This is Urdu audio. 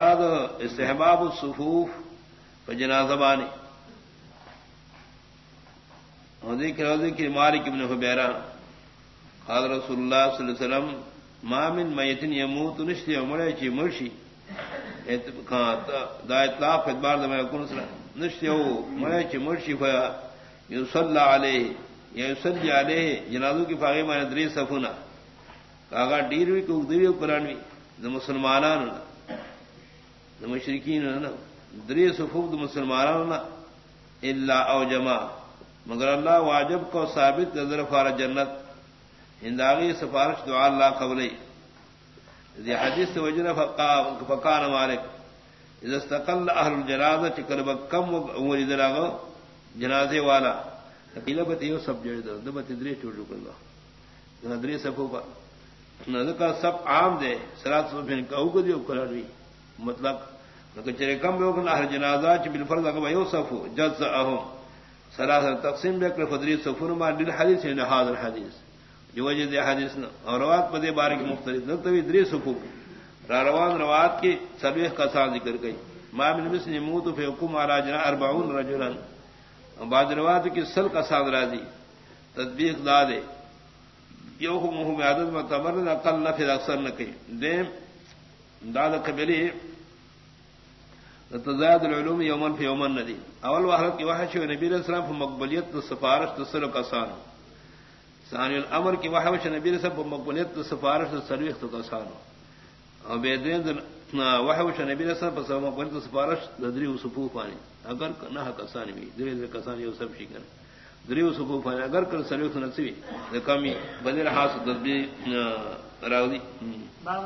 استحباب الصفوف فجنازبانی ذکر ذکر مالک ابن حبیرہ، قال رسول اللہ صلی اللہ علیہ وسلم، ما من میتن یموت نشتی عمرے چی مرشی. دا اطلاف ادبار دا میں کن سر نشتی ہو مرے چی مرشی فیا یصلی علیہ، یا یصلی علیہ جنازو کی فاغی مانے دری صفونا۔ کاغا ڈیروی کو دیوی قرآنوی دا مسلمانان اللہ مشرقین دری صفوف مسلمان اللہ او جمع مگر اللہ واجب کو ثابت نظر فار جنت ہنداغی سفارش دعا اللہ قبل حدیث وجن فقان مالک اذا استقل اہل الجنازہ چکر بکم عمر دراغ جنازے والا بت یہ سب جڑ دو بت دری چھوڑ کر دری صفوف کا سب عام دے سرات صفین کہ کو دیو کراوی مطلب چرے کم لوگ نہ جنازہ چ بالفرض اگر یو صفو جز اہم سلاسل تقسیم بے کر فدری صفر ما دل حدیث ہے حاضر حدیث. جو وجہ دے حدیث نہ اور روات پدے بارے کی مختلف. نہ تو دری صفو. را روان روات کی سبیح کا سان ذکر گئی ما من مسلم يموت في حكم على جنا 40 رجلا بعض روات کی سل کا سان راضی. تطبیق دادے. یو ہم ہم عادت متبر اقل نہ پھر اکثر نہ کہ دیم داد قبلی تزاد العلوم یومن فی یومن ندی اول وحرت کی وحش و نبی علیہ السلام فی مقبولیت سفارش تسر کسان ثانی الامر کی وحش نبی علیہ السلام فی مقبولیت سفارش سرویخ کسان اور بیدین وحش نبی علیہ السلام فی مقبولیت سفارش دری و صفوف آنی اگر نہ کسان بھی دری در کسان یو سب شکر دری و صفوف آنی اگر کر سرویخ نسوی کمی بدر حاصل تدبیر راودی